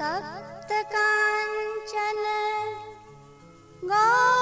तप्तकाञ्चन गौ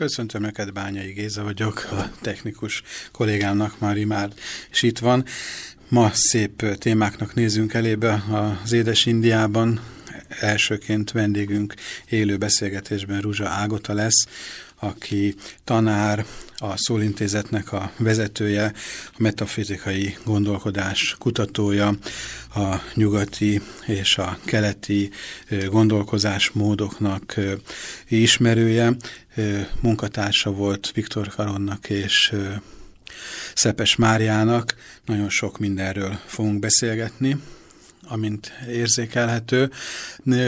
Köszöntöm neked, Bányai Géza vagyok, a technikus kollégámnak már imád, és itt van. Ma szép témáknak nézünk elébe az Édes Indiában. Elsőként vendégünk élő beszélgetésben Ruzsa Ágota lesz, aki tanár, a Szólintézetnek a vezetője, a metafizikai gondolkodás kutatója, a nyugati és a keleti gondolkozásmódoknak ismerője, munkatársa volt Viktor Karonnak és Szepes Máriának. Nagyon sok mindenről fogunk beszélgetni amint érzékelhető,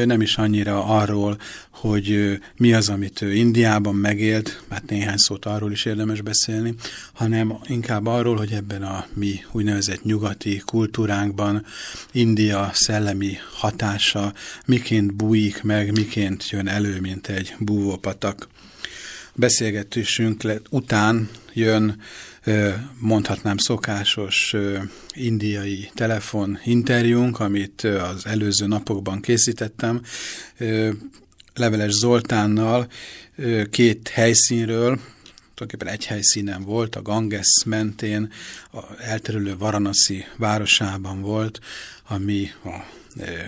nem is annyira arról, hogy mi az, amit ő Indiában megélt, mert néhány szót arról is érdemes beszélni, hanem inkább arról, hogy ebben a mi úgynevezett nyugati kultúránkban India szellemi hatása miként bújik meg, miként jön elő, mint egy búvópatak. Beszélgetésünk után jön mondhatnám szokásos indiai telefon interjúnk, amit az előző napokban készítettem, Leveles Zoltánnal két helyszínről, tulajdonképpen egy helyszínen volt, a Ganges mentén, a elterülő Varanasi városában volt, ami a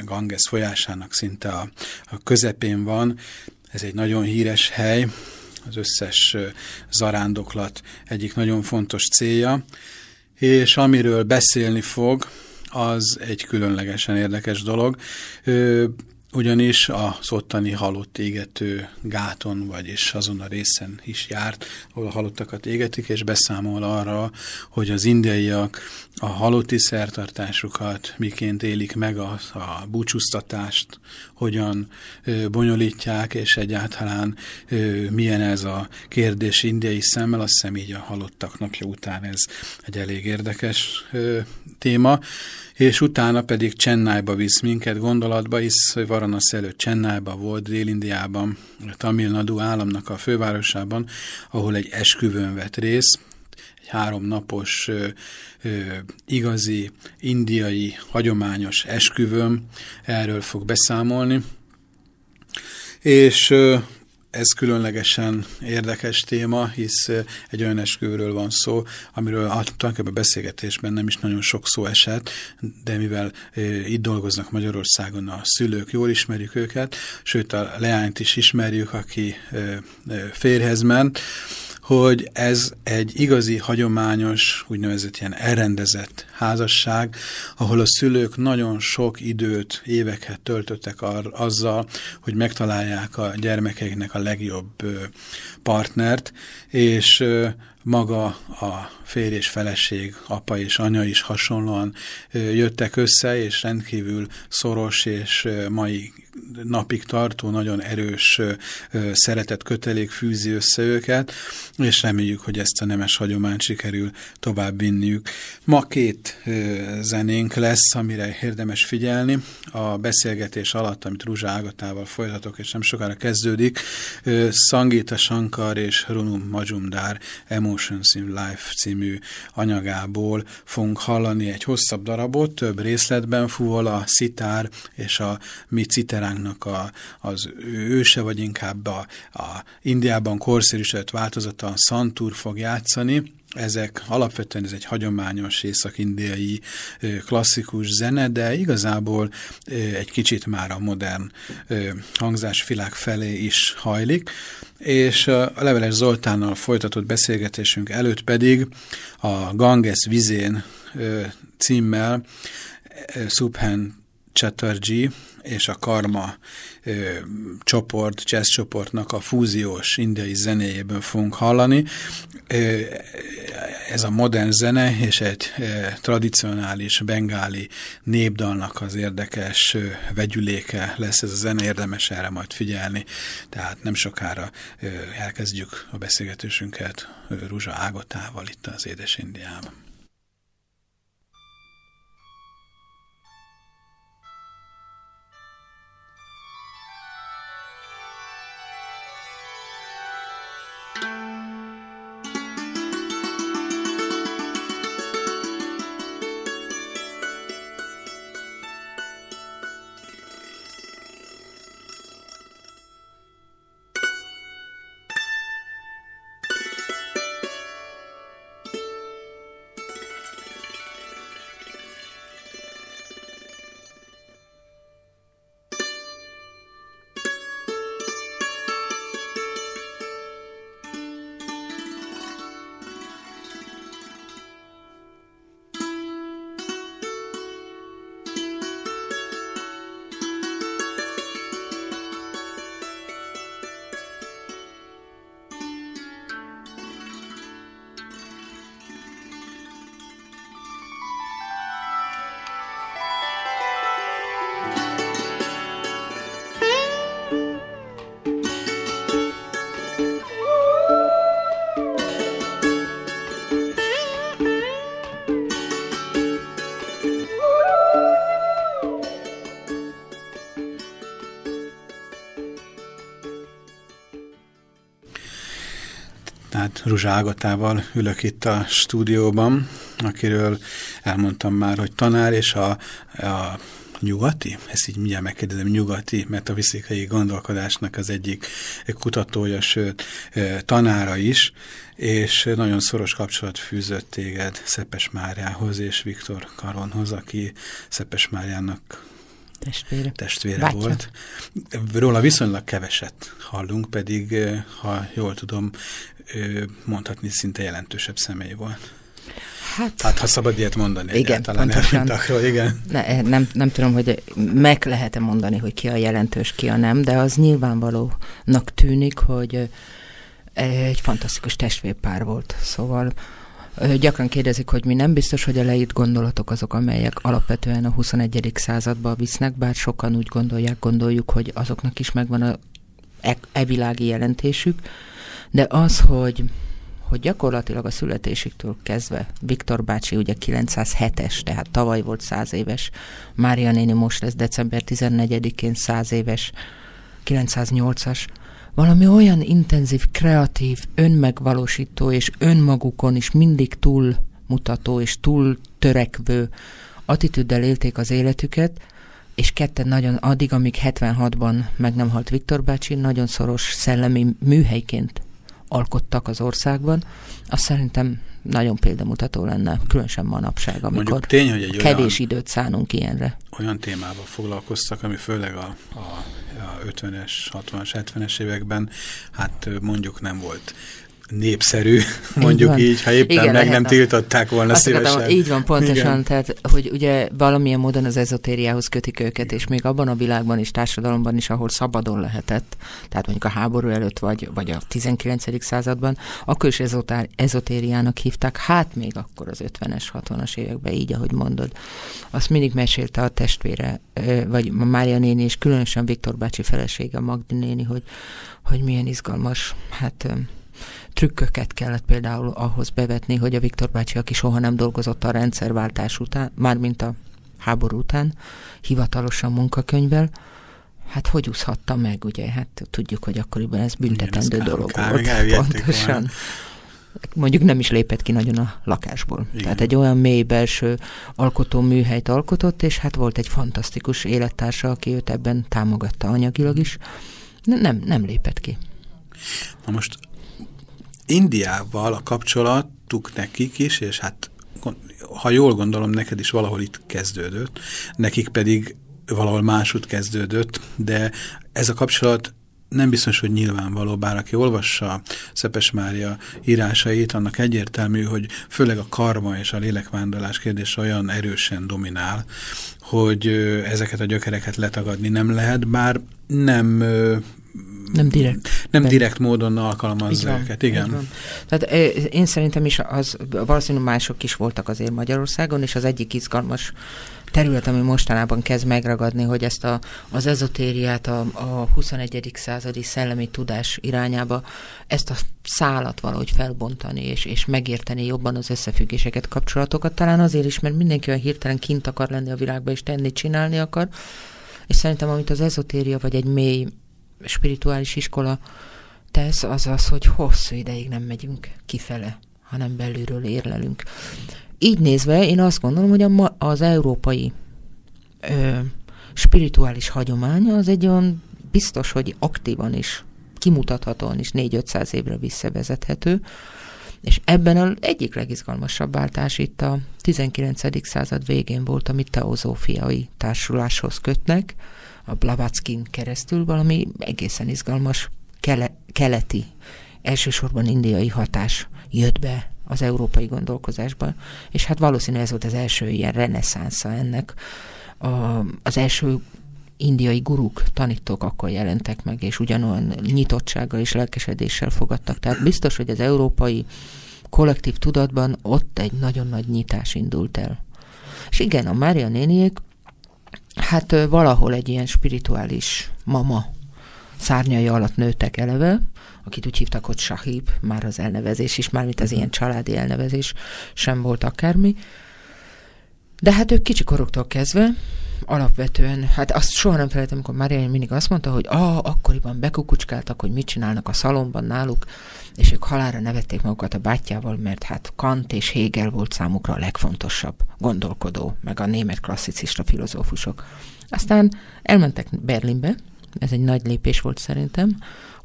Ganges folyásának szinte a, a közepén van. Ez egy nagyon híres hely, az összes zarándoklat egyik nagyon fontos célja, és amiről beszélni fog, az egy különlegesen érdekes dolog ugyanis az ottani halott égető gáton, vagyis azon a részen is járt, ahol a halottakat égetik, és beszámol arra, hogy az indiaiak a halotti szertartásukat miként élik meg a, a búcsúztatást, hogyan ö, bonyolítják, és egyáltalán ö, milyen ez a kérdés indiai szemmel, azt hiszem így a halottak napja után ez egy elég érdekes ö, téma. És utána pedig Csennájba visz minket gondolatba, hisz Varanasz előtt Csennájba volt, Dél-Indiában, Tamil Nadu államnak a fővárosában, ahol egy esküvőn vett részt, egy háromnapos igazi, indiai, hagyományos esküvőm, erről fog beszámolni. És ez különlegesen érdekes téma, hisz egy olyan esküvőről van szó, amiről tulajdonképpen a beszélgetésben nem is nagyon sok szó esett, de mivel itt dolgoznak Magyarországon a szülők, jól ismerjük őket, sőt a leányt is ismerjük, aki férhez ment, hogy ez egy igazi, hagyományos, úgynevezett ilyen elrendezett házasság, ahol a szülők nagyon sok időt, éveket töltöttek ar azzal, hogy megtalálják a gyermekeiknek a legjobb partnert, és maga a férj és feleség, apa és anya is hasonlóan jöttek össze, és rendkívül szoros és mai napig tartó, nagyon erős szeretet kötelék fűzi össze őket, és reméljük, hogy ezt a nemes hagyományt sikerül tovább vinniük. Ma két zenénk lesz, amire érdemes figyelni. A beszélgetés alatt, amit Ruzsa Ágatával folytatok, és nem sokára kezdődik, Sangita Shankar és Runum Majumdar emo Emotions in Life című anyagából fogunk hallani egy hosszabb darabot, több részletben fúval a szitár és a mi citeránknak a, az őse, vagy inkább a, a Indiában korszerűsödött változata a Santur fog játszani, ezek alapvetően ez egy hagyományos észak-indiai klasszikus zene, de igazából egy kicsit már a modern hangzásvilág felé is hajlik, és a Leveles Zoltánnal folytatott beszélgetésünk előtt pedig a Ganges vizén címmel Subhan Chatterjee és a Karma ö, csoport, jazz csoportnak a fúziós indiai zenéjéből fogunk hallani. Ö, ez a modern zene és egy ö, tradicionális bengáli népdalnak az érdekes ö, vegyüléke lesz ez a zene, érdemes erre majd figyelni. Tehát nem sokára ö, elkezdjük a beszélgetésünket Ruzsa Ágotával itt az Édes Indiában. Ruzsa Ágatával ülök itt a stúdióban, akiről elmondtam már, hogy tanár, és a, a nyugati, ezt így mindjárt megkérdezem, nyugati metafizikai gondolkodásnak az egyik kutatója, sőt tanára is, és nagyon szoros kapcsolat fűzött téged Szepes Máriához és Viktor Karonhoz, aki Szepes Máriának testvére, testvére volt. Róla viszonylag keveset hallunk, pedig, ha jól tudom, mondhatni szinte jelentősebb személy volt. Hát, hát ha szabad ilyet mondani igen, pontosan. igen. Ne, nem, nem tudom, hogy meg lehet-e mondani, hogy ki a jelentős, ki a nem, de az nyilvánvalónak tűnik, hogy egy fantasztikus testvérpár volt. Szóval gyakran kérdezik, hogy mi nem biztos, hogy a leírt gondolatok azok, amelyek alapvetően a 21. századba visznek, bár sokan úgy gondolják, gondoljuk, hogy azoknak is megvan a e, e világi jelentésük, de az, hogy, hogy gyakorlatilag a születésüktől kezdve, Viktor bácsi ugye 907-es, tehát tavaly volt 100 éves, Mária néni most lesz december 14-én 100 éves, 908-as, valami olyan intenzív, kreatív, önmegvalósító és önmagukon is mindig túl mutató és túl törekvő attitűddel élték az életüket, és ketten nagyon addig, amíg 76-ban meg nem halt Viktor bácsi, nagyon szoros szellemi műhelyként alkottak az országban, azt szerintem nagyon példamutató lenne, különösen manapság, amikor Mondjuk tény, hogy egy kevés olyan, időt szánunk ilyenre. Olyan témával foglalkoztak, ami főleg a, a, a 50-es, 60-as, 70-es években, hát mondjuk nem volt népszerű, mondjuk így, így ha éppen Igen, meg nem tiltották volna Azt szívesen. Akartam, így van, pontosan, Igen. tehát hogy ugye valamilyen módon az ezotériához kötik őket, és még abban a világban is, társadalomban is, ahol szabadon lehetett, tehát mondjuk a háború előtt, vagy, vagy a 19. században, akkor is ezotár, ezotériának hívták, hát még akkor az 50-es, 60-as években, így, ahogy mondod. Azt mindig mesélte a testvére, vagy Mária néni, és különösen Viktor bácsi felesége, Magdi néni, hogy, hogy milyen izgalmas, hát trükköket kellett például ahhoz bevetni, hogy a Viktor bácsi, aki soha nem dolgozott a rendszerváltás után, mármint a háború után, hivatalosan munkakönyvvel, hát hogy úszhatta meg, ugye? Hát tudjuk, hogy akkoriban ez büntetendő Igen, dolog kár, volt. Pontosan. mondjuk nem is lépett ki nagyon a lakásból. Igen. Tehát egy olyan mély belső alkotó műhelyt alkotott, és hát volt egy fantasztikus élettársa, aki őt ebben támogatta anyagilag is. Nem, nem lépett ki. Na most Indiával a kapcsolatuk nekik is, és hát ha jól gondolom, neked is valahol itt kezdődött, nekik pedig valahol másút kezdődött, de ez a kapcsolat nem biztos, hogy nyilvánvaló, bár aki olvassa Szepes Mária írásait, annak egyértelmű, hogy főleg a karma és a lélekvándorlás kérdése olyan erősen dominál, hogy ezeket a gyökereket letagadni nem lehet, bár nem nem direkt. Nem ben. direkt módon alkalmazza őket, igen. Tehát én szerintem is az, valószínűleg mások is voltak azért Magyarországon, és az egyik izgalmas terület, ami mostanában kezd megragadni, hogy ezt a, az ezotériát a, a 21. századi szellemi tudás irányába, ezt a szálat valahogy felbontani, és, és megérteni jobban az összefüggéseket, kapcsolatokat. Talán azért is, mert mindenki olyan hirtelen kint akar lenni a világba, és tenni, csinálni akar. És szerintem, amit az ezotéria, vagy egy mély spirituális iskola tesz, az az, hogy hosszú ideig nem megyünk kifele, hanem belülről érlelünk. Így nézve én azt gondolom, hogy a, az európai ö, spirituális hagyománya az egy olyan biztos, hogy aktívan is, kimutathatóan is 4-500 évre visszavezethető, és ebben az egyik legizgalmasabb váltás itt a 19. század végén volt, amit teozófiai társuláshoz kötnek, a Blavatskyn keresztül valami egészen izgalmas kele, keleti, elsősorban indiai hatás jött be az európai gondolkozásba, és hát valószínűleg ez volt az első ilyen reneszánsza ennek. A, az első indiai guruk, tanítók akkor jelentek meg, és ugyanolyan nyitottsággal és lelkesedéssel fogadtak. Tehát biztos, hogy az európai kollektív tudatban ott egy nagyon nagy nyitás indult el. És igen, a Mária néniék hát valahol egy ilyen spirituális mama szárnyai alatt nőttek eleve, akit úgy hívtak, hogy Sahib, már az elnevezés is, mármint az mhm. ilyen családi elnevezés sem volt akármi. De hát ők kicsikoroktól kezdve alapvetően, hát azt soha nem felejtem, amikor Mária mindig azt mondta, hogy ah, akkoriban bekukucskáltak, hogy mit csinálnak a szalomban náluk, és ők halára nevették magukat a bátyjával, mert hát Kant és Hegel volt számukra a legfontosabb gondolkodó, meg a német klasszicista filozófusok. Aztán elmentek Berlinbe, ez egy nagy lépés volt szerintem,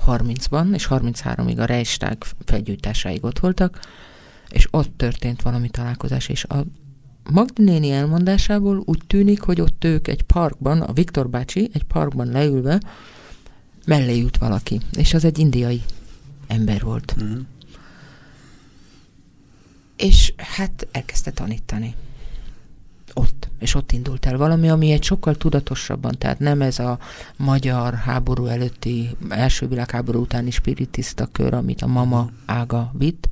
30-ban, és 33-ig a Reichstag felgyújtásáig ott voltak, és ott történt valami találkozás, és a Magdi néni elmondásából úgy tűnik, hogy ott ők egy parkban, a Viktor bácsi egy parkban leülve mellé jut valaki, és az egy indiai ember volt. Mm. És hát elkezdte tanítani. Ott. És ott indult el valami, ami egy sokkal tudatosabban, tehát nem ez a magyar háború előtti, első világháború utáni spiritista kör, amit a mama ága vitt,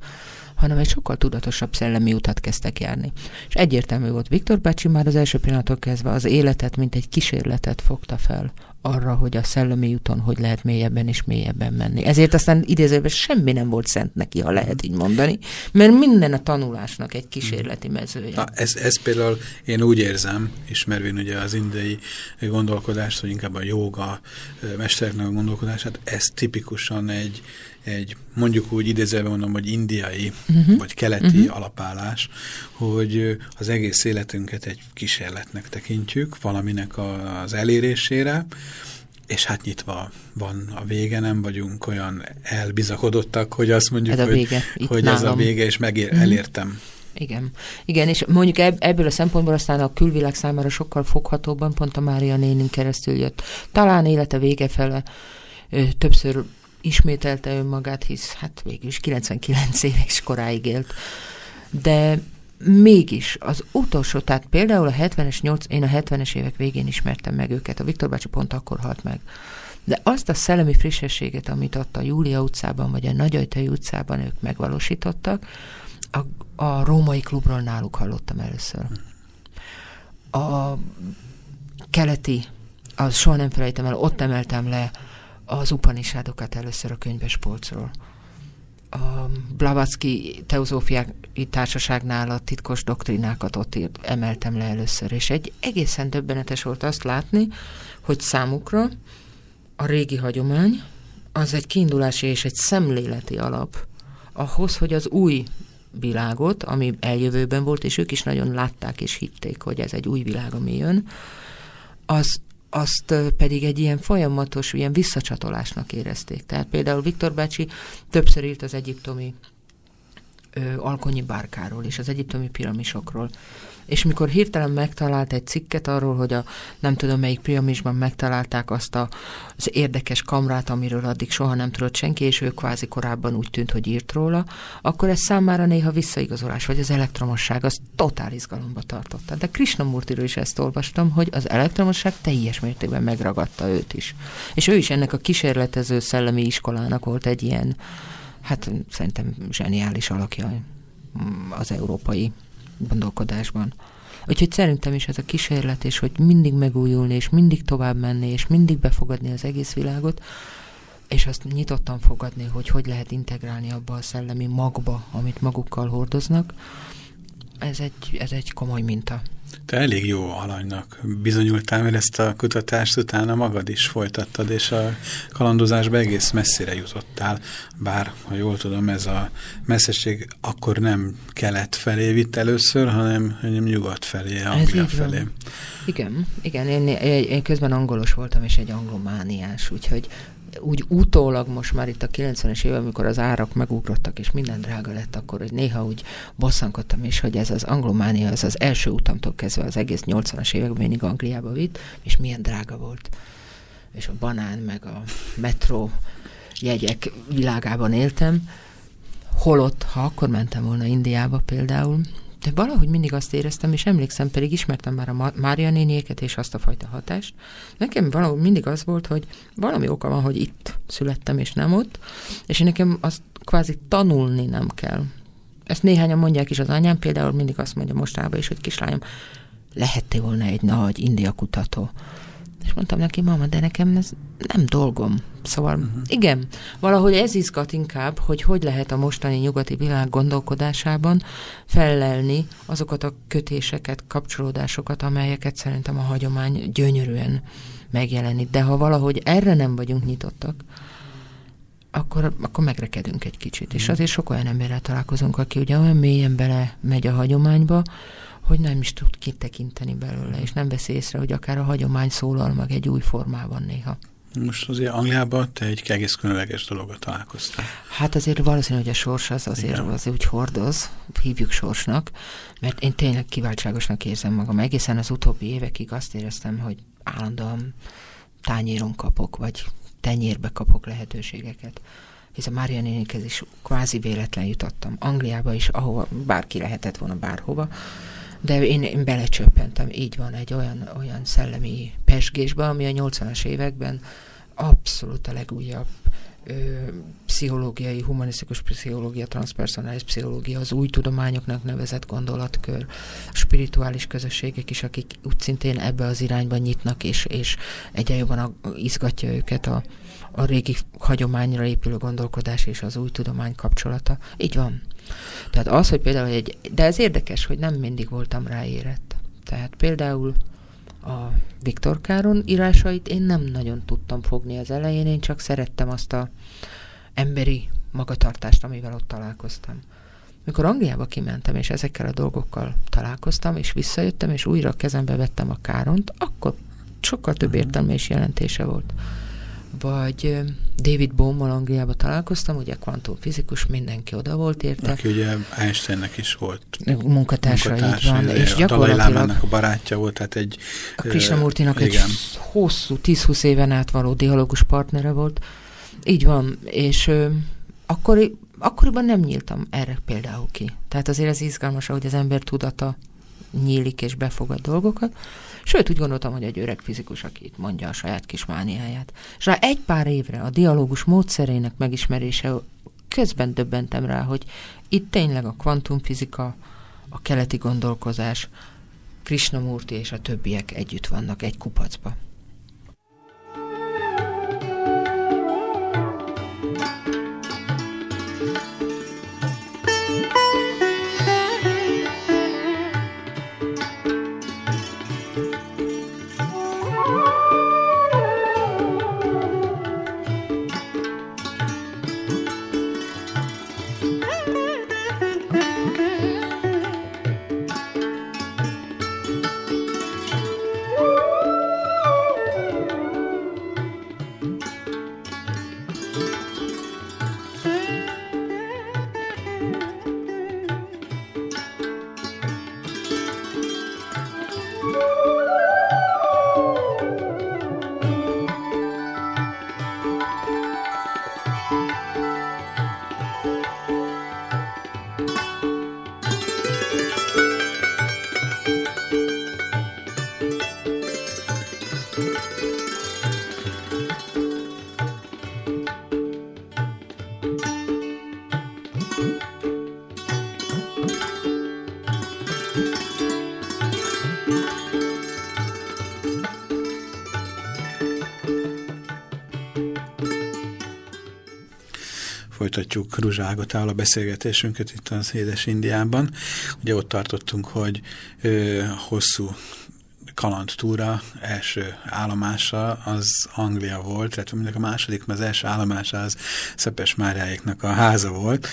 hanem egy sokkal tudatosabb szellemi utat kezdtek járni. És egyértelmű volt, Viktor bácsi már az első pillanattól kezdve az életet, mint egy kísérletet fogta fel arra, hogy a szellemi úton hogy lehet mélyebben és mélyebben menni. Ezért aztán idézőben semmi nem volt szent neki, ha lehet így mondani, mert minden a tanulásnak egy kísérleti mezője. Na, ez, ez például én úgy érzem, ismervén ugye az indiai gondolkodást, hogy inkább a joga mesternek a gondolkodását, ez tipikusan egy, egy mondjuk úgy idézőben mondom, hogy indiai uh mhm. -huh. vagy keleti uh mhm. -huh. alapállás, hogy az egész életünket egy kísérletnek tekintjük, valaminek a, az elérésére, és hát nyitva van a vége, nem vagyunk olyan elbizakodottak, hogy azt mondjuk, ez a vége, hogy, hogy ez a vége, és megér. -huh. elértem. Igen. Igen, és mondjuk ebből a szempontból aztán a külvilág számára sokkal foghatóbban pont a Mária nénin keresztül jött. Talán élete vége fele többször ismételte önmagát, hisz hát végül is 99 éves koráig élt. De mégis az utolsó, tehát például a 70-es, 8, én a 70-es évek végén ismertem meg őket, a Viktor bácsi pont akkor halt meg. De azt a szellemi frissességet, amit ott a Júlia utcában, vagy a Nagyajtai utcában ők megvalósítottak, a, a római klubról náluk hallottam először. A keleti, az soha nem felejtem el, ott emeltem le az Upanisádokat először a könyvespolcról. A Blavatsky Teozófiai Társaságnál a titkos doktrinákat ott írt, emeltem le először, és egy egészen döbbenetes volt azt látni, hogy számukra a régi hagyomány az egy kiindulási és egy szemléleti alap ahhoz, hogy az új világot, ami eljövőben volt, és ők is nagyon látták és hitték, hogy ez egy új világ, ami jön, az, azt pedig egy ilyen folyamatos, ilyen visszacsatolásnak érezték. Tehát például Viktor bácsi többször írt az egyiptomi ö, alkonyi bárkáról és az egyiptomi piramisokról. És mikor hirtelen megtalált egy cikket arról, hogy a nem tudom melyik piramisban megtalálták azt a, az érdekes kamrát, amiről addig soha nem tudott senki, és ő kvázi korábban úgy tűnt, hogy írt róla, akkor ez számára néha visszaigazolás, vagy az elektromosság, az totál izgalomba tartotta. De Krishnamurtiról is ezt olvastam, hogy az elektromosság teljes mértékben megragadta őt is. És ő is ennek a kísérletező szellemi iskolának volt egy ilyen hát szerintem zseniális alakja az európai gondolkodásban. Úgyhogy szerintem is ez a kísérlet, és hogy mindig megújulni, és mindig tovább menni, és mindig befogadni az egész világot, és azt nyitottan fogadni, hogy hogy lehet integrálni abba a szellemi magba, amit magukkal hordoznak, ez egy, ez egy komoly minta. Te elég jó alanynak bizonyultál, mert ezt a kutatást utána magad is folytattad, és a kalandozásba egész messzire jutottál, bár, ha jól tudom, ez a messzesség akkor nem kelet felé vitt először, hanem, hanem nyugat felé, Anglia felé. Igen, igen, én, én közben angolos voltam, és egy anglomániás, úgyhogy úgy utólag most már itt a 90-es évek, amikor az árak megugrottak, és minden drága lett, akkor hogy néha úgy bosszankodtam is, hogy ez az anglománia, az az első utamtól kezdve az egész 80-as években mindig Angliába vitt, és milyen drága volt. És a banán, meg a metró jegyek világában éltem, holott, ha akkor mentem volna Indiába például, de valahogy mindig azt éreztem, és emlékszem, pedig ismertem már a Mária néniéket és azt a fajta hatást. Nekem valahogy mindig az volt, hogy valami oka van, hogy itt születtem, és nem ott, és nekem azt kvázi tanulni nem kell. Ezt néhányan mondják is az anyám, például mindig azt mondja mostában is, hogy kislányom, lehettél volna egy nagy india kutató. És mondtam neki, mama, de nekem ez nem dolgom. Szóval uh-huh. igen, valahogy ez izgat inkább, hogy hogy lehet a mostani nyugati világ gondolkodásában fellelni azokat a kötéseket, kapcsolódásokat, amelyeket szerintem a hagyomány gyönyörűen megjelenít. De ha valahogy erre nem vagyunk nyitottak, akkor, akkor megrekedünk egy kicsit. És mhm. azért sok olyan emberrel találkozunk, aki ugye olyan mélyen bele megy a hagyományba, hogy nem is tud kitekinteni belőle, és nem veszi észre, hogy akár a hagyomány szólal meg egy új formában néha. Most azért Angliában te egy egész különleges dologra találkoztál. Hát azért valószínű, hogy a sors az azért, azért úgy hordoz, hívjuk sorsnak, mert én tényleg kiváltságosnak érzem magam. Egészen az utóbbi évekig azt éreztem, hogy állandóan tányéron kapok, vagy tenyérbe kapok lehetőségeket. Hisz a Mária nénikhez is kvázi véletlen jutottam. Angliába is, ahova bárki lehetett volna bárhova, de én, én belecsöppentem, így van, egy olyan, olyan szellemi pesgésbe, ami a 80-as években abszolút a legújabb ö, pszichológiai, humanisztikus pszichológia, transpersonális pszichológia, az új tudományoknak nevezett gondolatkör, spirituális közösségek is, akik úgy szintén ebbe az irányba nyitnak, és, és egyre jobban izgatja őket a, a régi hagyományra épülő gondolkodás és az új tudomány kapcsolata. Így van. Tehát az, hogy például egy, de ez érdekes, hogy nem mindig voltam ráérett. Tehát például a Viktor Káron írásait én nem nagyon tudtam fogni az elején, én csak szerettem azt a emberi magatartást, amivel ott találkoztam. Mikor Angliába kimentem, és ezekkel a dolgokkal találkoztam, és visszajöttem, és újra kezembe vettem a Káront, akkor sokkal több mhm. értelme és jelentése volt vagy David Bohmmal Angliába találkoztam, ugye kvantumfizikus, mindenki oda volt érte. Aki ugye Einsteinnek is volt munkatársa, így van. És a gyakorlatilag a barátja volt, tehát egy... A Krishnamurtinak egy hosszú, 10-20 éven át való dialógus partnere volt. Így van, és akkor, akkoriban nem nyíltam erre például ki. Tehát azért ez izgalmas, hogy az ember tudata nyílik és befogad dolgokat. Sőt, úgy gondoltam, hogy egy öreg fizikus, aki itt mondja a saját kis mániáját. És rá egy pár évre a dialógus módszerének megismerése közben döbbentem rá, hogy itt tényleg a kvantumfizika, a keleti gondolkozás, Krishnamurti és a többiek együtt vannak egy kupacba. Ruzságatával a beszélgetésünket itt az Édes Indiában. Ugye ott tartottunk, hogy ö, hosszú kalandtúra első állomása az Anglia volt, illetve mindig a második, mert az első állomása az Szepes Máriáiknak a háza volt.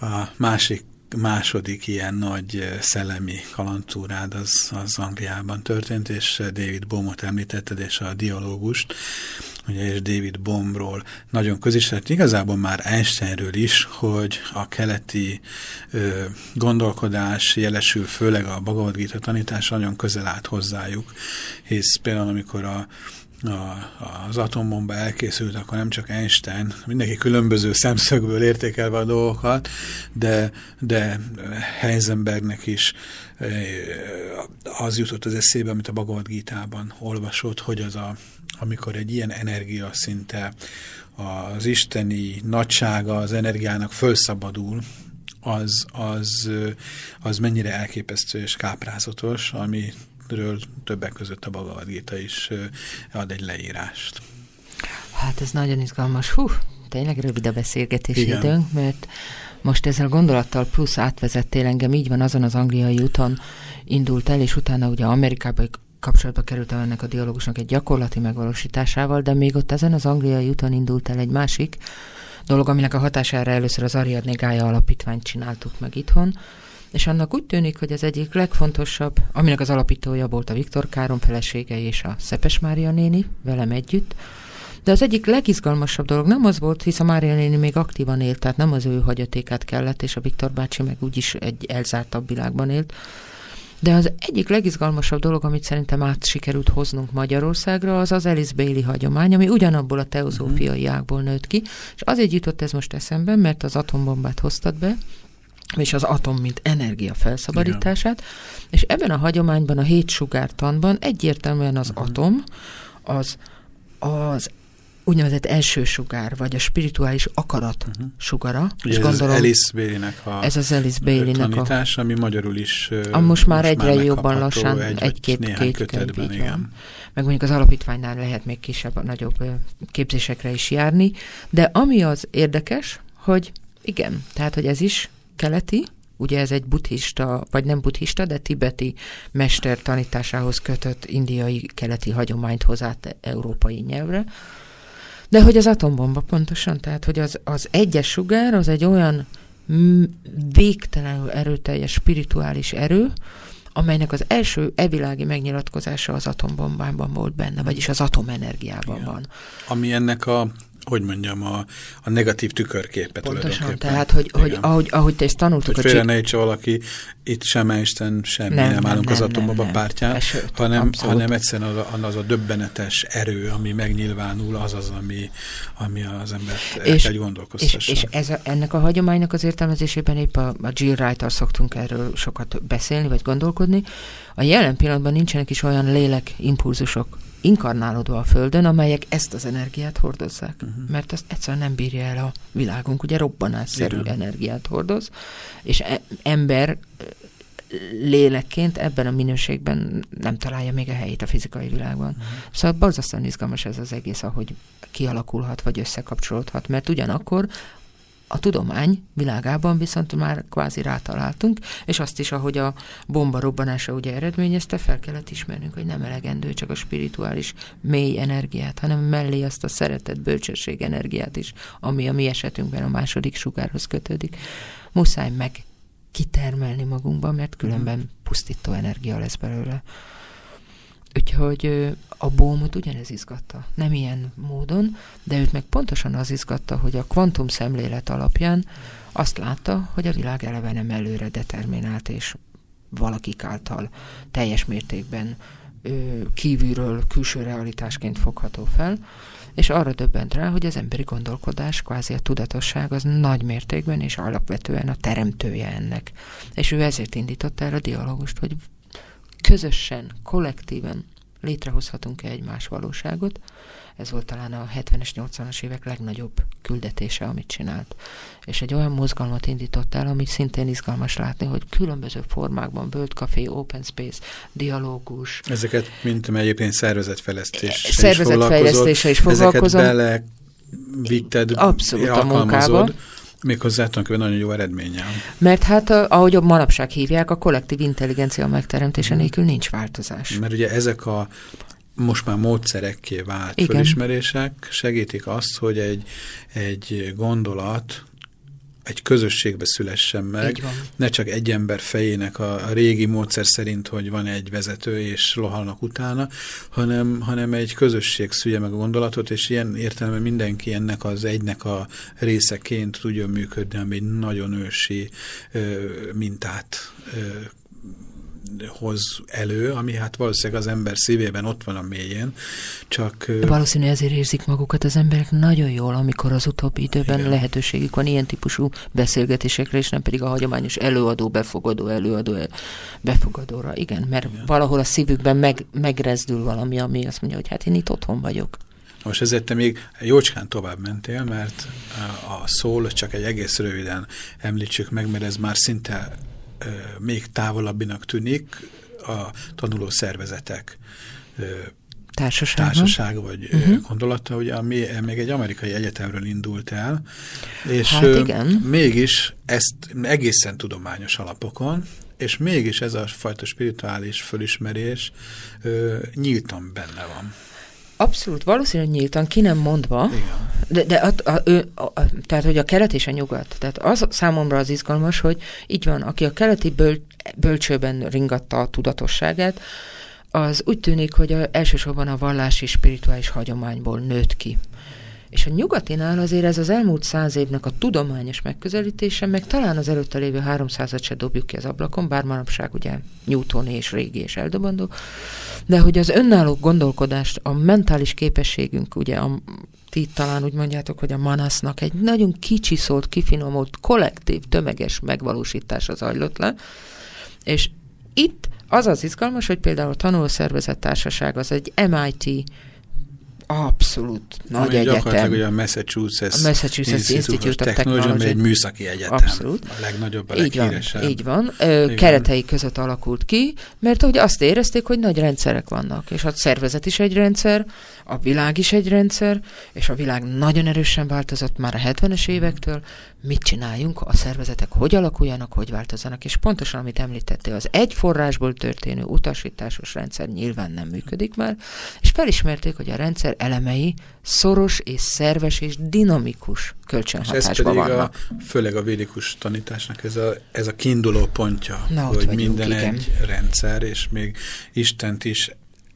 A másik második ilyen nagy szellemi kalantúrád az, az Angliában történt, és David Bomot említetted, és a dialógust, ugye, és David Bombról. Nagyon közismert, igazából már Einsteinről is, hogy a keleti ö, gondolkodás jelesül, főleg a Bhagavad Gita tanítás nagyon közel állt hozzájuk, hisz például amikor a a, az atombomba elkészült, akkor nem csak Einstein, mindenki különböző szemszögből értékelve a dolgokat, de, de Heisenbergnek is az jutott az eszébe, amit a Bhagavad Gita-ban olvasott, hogy az a, amikor egy ilyen energia szinte az isteni nagysága az energiának fölszabadul, az, az, az mennyire elképesztő és káprázatos, ami ről többek között a Bhagavad Gita is ad egy leírást. Hát ez nagyon izgalmas. Hú, tényleg rövid a beszélgetési Igen. időnk, mert most ezzel gondolattal plusz átvezettél engem, így van azon az angliai úton indult el, és utána ugye Amerikába kapcsolatba kerültem ennek a dialógusnak egy gyakorlati megvalósításával, de még ott ezen az angliai úton indult el egy másik dolog, aminek a hatására először az Ariadné Gája alapítványt csináltuk meg itthon, és annak úgy tűnik, hogy az egyik legfontosabb, aminek az alapítója volt a Viktor Káron felesége és a Szepes Mária néni, velem együtt, de az egyik legizgalmasabb dolog nem az volt, hisz a Mária néni még aktívan élt, tehát nem az ő hagyatékát kellett, és a Viktor bácsi meg úgyis egy elzártabb világban élt, de az egyik legizgalmasabb dolog, amit szerintem át sikerült hoznunk Magyarországra, az az Alice Bailey hagyomány, ami ugyanabból a teozófiai mhm. ágból nőtt ki, és azért jutott ez most eszembe, mert az atombombát hoztad be, és az atom, mint energia felszabadítását, Igen. és ebben a hagyományban, a hét sugártanban egyértelműen az uh-huh. atom, az, az úgynevezett első sugár, vagy a spirituális akarat uh-huh. sugara. Ugye és ez gondolom, az Alice Bailey-nek a ez az Alice Bailey-nek tanítás, a, ami magyarul is a most már most egyre már jobban lassan, egy-két egy, két kötetben, könyv, igen. Meg mondjuk az alapítványnál lehet még kisebb, nagyobb képzésekre is járni, de ami az érdekes, hogy igen, tehát, hogy ez is keleti, ugye ez egy buddhista, vagy nem buddhista, de tibeti mester tanításához kötött indiai keleti hagyományt hozát európai nyelvre, de hogy az atombomba pontosan, tehát hogy az, az egyes sugár az egy olyan végtelenül erőteljes spirituális erő, amelynek az első evilági megnyilatkozása az atombombában volt benne, vagyis az atomenergiában Igen. van. Ami ennek a hogy mondjam, a, a negatív tükörképet Pontosan, tehát, hogy, hogy ahogy, ahogy te ezt tanultuk. Hogy félre ne valaki, itt sem Einstein, semmi nem, nem állunk nem, az atomoba pártján, hanem, hanem egyszerűen az, az a döbbenetes erő, ami megnyilvánul, az az, ami, ami az embert és, kell gondolkoztassa. És, és ez a, ennek a hagyománynak az értelmezésében épp a, a Jill wright szoktunk erről sokat beszélni, vagy gondolkodni. A jelen pillanatban nincsenek is olyan lélek impulzusok, inkarnálódva a Földön, amelyek ezt az energiát hordozzák. Uh-huh. Mert azt egyszerűen nem bírja el a világunk, ugye robbanásszerű Igen. energiát hordoz, és e- ember lélekként ebben a minőségben nem találja még a helyét a fizikai világban. Uh-huh. Szóval borzasztóan izgalmas ez az egész, ahogy kialakulhat, vagy összekapcsolódhat, mert ugyanakkor a tudomány világában viszont már kvázi rátaláltunk, és azt is, ahogy a bomba robbanása ugye eredményezte, fel kellett ismernünk, hogy nem elegendő csak a spirituális mély energiát, hanem mellé azt a szeretet, bölcsesség energiát is, ami a mi esetünkben a második sugárhoz kötődik. Muszáj meg kitermelni magunkban, mert különben mhm. pusztító energia lesz belőle. Úgyhogy a bómot ugyanez izgatta. Nem ilyen módon, de őt meg pontosan az izgatta, hogy a kvantum szemlélet alapján azt látta, hogy a világ eleve nem előre determinált, és valakik által teljes mértékben ö, kívülről külső realitásként fogható fel, és arra döbbent rá, hogy az emberi gondolkodás, kvázi a tudatosság az nagy mértékben és alapvetően a teremtője ennek. És ő ezért indította el a dialógust, hogy közösen, kollektíven létrehozhatunk-e egy más valóságot. Ez volt talán a 70-es, 80-as évek legnagyobb küldetése, amit csinált. És egy olyan mozgalmat indított el, amit szintén izgalmas látni, hogy különböző formákban, World Café, Open Space, dialógus. Ezeket, mint egyébként szervezetfejlesztés. Szervezetfejlesztése is foglalkozom. Ezeket bele vitted, Abszolút a munkába. Méghozzá tulajdonképpen nagyon jó eredménnyel. Mert hát, ahogy manapság hívják, a kollektív intelligencia megteremtése nélkül nincs változás. Mert ugye ezek a most már módszerekké vált Igen. fölismerések segítik azt, hogy egy, egy gondolat egy közösségbe szülessen meg, ne csak egy ember fejének a, a régi módszer szerint, hogy van egy vezető és lohalnak utána, hanem, hanem egy közösség szülje meg a gondolatot, és ilyen értelemben mindenki ennek az egynek a részeként tudjon működni, ami egy nagyon ősi ö, mintát ö, hoz elő, ami hát valószínűleg az ember szívében ott van a mélyén, csak... Valószínűleg ezért érzik magukat az emberek nagyon jól, amikor az utóbbi időben igen. lehetőségük van ilyen típusú beszélgetésekre, és nem pedig a hagyományos előadó, befogadó, előadó, befogadóra. Igen, mert igen. valahol a szívükben meg, megrezdül valami, ami azt mondja, hogy hát én itt otthon vagyok. Most ezért te még jócskán tovább mentél, mert a szól csak egy egész röviden említsük meg, mert ez már szinte még távolabbinak tűnik a tanuló szervezetek Társasága. társasága vagy uh mhm. -huh. gondolata, hogy ami még egy amerikai egyetemről indult el, és hát igen. mégis ezt egészen tudományos alapokon, és mégis ez a fajta spirituális fölismerés ö, nyíltan benne van. Abszolút, valószínűleg nyíltan, ki nem mondva, Igen. de, de a, a, ő, a, a, tehát, hogy a kelet és a nyugat. Tehát az számomra az izgalmas, hogy így van, aki a keleti böl, bölcsőben ringatta a tudatosságát, az úgy tűnik, hogy a, elsősorban a vallási spirituális hagyományból nőtt ki. És a nyugatinál azért ez az elmúlt száz évnek a tudományos megközelítése, meg talán az előtte lévő háromszázat se dobjuk ki az ablakon, bár manapság ugye Newton és régi és eldobandó, de hogy az önálló gondolkodást, a mentális képességünk, ugye a, ti talán úgy mondjátok, hogy a manasznak egy nagyon kicsi szólt, kifinomult, kollektív, tömeges megvalósítása zajlott le, és itt az az izgalmas, hogy például a tanulszervezet társaság az egy MIT Abszolút. Nagy Ami egyetem. Gyakorlatilag ugye a Massachusetts, a Massachusetts Institute, of Technology, Technology, egy műszaki egyetem. Abszolút. A legnagyobb, a így. Van, így van. Ö, keretei között alakult ki, mert hogy azt érezték, hogy nagy rendszerek vannak, és a szervezet is egy rendszer, a világ is egy rendszer, és a világ nagyon erősen változott már a 70-es évektől, mit csináljunk, a szervezetek hogy alakuljanak, hogy változzanak, és pontosan, amit említettél, az egy forrásból történő utasításos rendszer nyilván nem működik már, és felismerték, hogy a rendszer elemei szoros és szerves és dinamikus kölcsönhatásban vannak. A, főleg a védikus tanításnak ez a, ez a kiinduló pontja, Na, hogy vagyunk, minden igen. egy rendszer, és még Istent is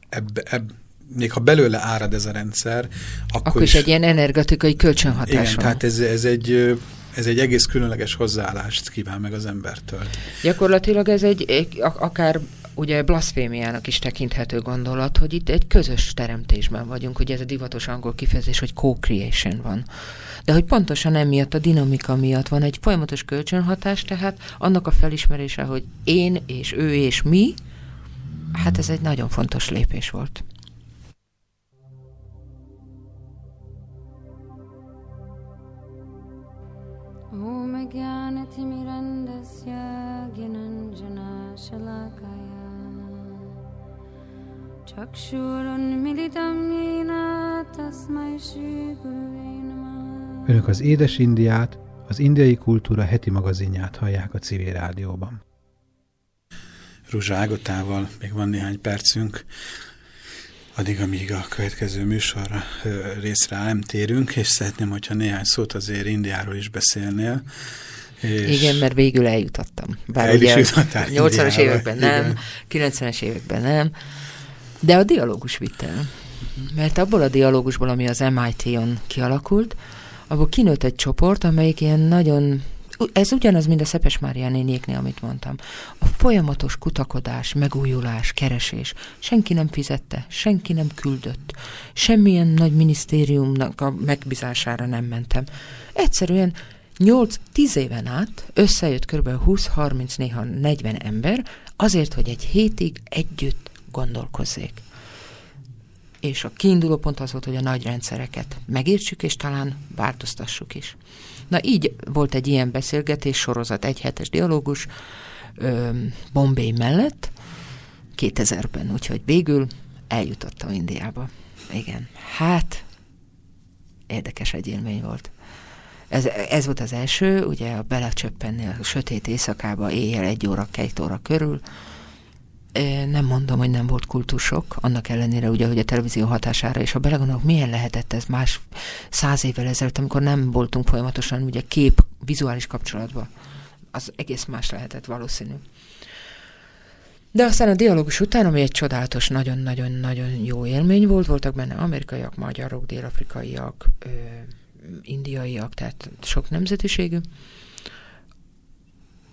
ebbe, ebbe még ha belőle árad ez a rendszer, akkor, akkor is, is egy ilyen energetikai kölcsönhatás igen, van. tehát ez, ez egy ez egy egész különleges hozzáállást kíván meg az embertől. Gyakorlatilag ez egy akár ugye blasfémiának is tekinthető gondolat, hogy itt egy közös teremtésben vagyunk, ugye ez a divatos angol kifejezés, hogy co-creation van. De hogy pontosan emiatt a dinamika miatt van egy folyamatos kölcsönhatás, tehát annak a felismerése, hogy én és ő és mi, hát ez egy nagyon fontos lépés volt. ज्ञानतिमिरन्दस्य ज्ञनञ्जनाशलाकया Önök az Édes Indiát, az Indiai Kultúra heti magazinját hallják a civil rádióban. Ruzsa Ágotával még van néhány percünk addig, amíg a következő műsor részre nem térünk, és szeretném, hogyha néhány szót azért Indiáról is beszélnél. És Igen, mert végül eljutottam. Bár el ugye 80-as években nem, 90-es években nem, de a dialógus vitt el. Mert abból a dialógusból, ami az MIT-on kialakult, abból kinőtt egy csoport, amelyik ilyen nagyon ez ugyanaz, mint a Szepes Mária nénéknél, amit mondtam. A folyamatos kutakodás, megújulás, keresés. Senki nem fizette, senki nem küldött. Semmilyen nagy minisztériumnak a megbízására nem mentem. Egyszerűen 8-10 éven át összejött kb. 20-30, néha 40 ember azért, hogy egy hétig együtt gondolkozzék. és a kiinduló pont az volt, hogy a nagy rendszereket megértsük, és talán változtassuk is. Na így volt egy ilyen beszélgetés, sorozat, egy hetes dialógus Bombay mellett, 2000-ben, úgyhogy végül eljutottam Indiába. Igen, hát érdekes egy élmény volt. Ez, ez volt az első, ugye a belecsöppenni a sötét éjszakába éjjel egy óra, két óra körül. Nem mondom, hogy nem volt kultusok, annak ellenére ugye, hogy a televízió hatására, és ha belegondolok, milyen lehetett ez más száz évvel ezelőtt, amikor nem voltunk folyamatosan ugye kép, vizuális kapcsolatban, az egész más lehetett valószínű. De aztán a dialógus után, ami egy csodálatos, nagyon-nagyon-nagyon jó élmény volt, voltak benne amerikaiak, magyarok, dél-afrikaiak, indiaiak, tehát sok nemzetiségű.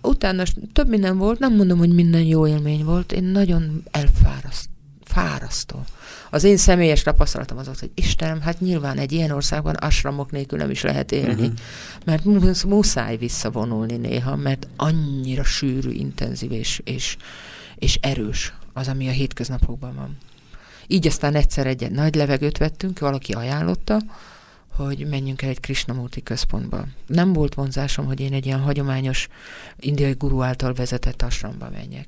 Utána több minden volt, nem mondom, hogy minden jó élmény volt, én nagyon elfáraszt, fárasztó. Az én személyes tapasztalatom az volt, hogy Istenem, hát nyilván egy ilyen országban asramok nélkül nem is lehet élni, uh-huh. mert muszáj visszavonulni néha, mert annyira sűrű, intenzív és, és, és erős az, ami a hétköznapokban van. Így aztán egyszer egy nagy levegőt vettünk, valaki ajánlotta, hogy menjünk el egy Krishnamurti központba. Nem volt vonzásom, hogy én egy ilyen hagyományos indiai guru által vezetett asramba menjek.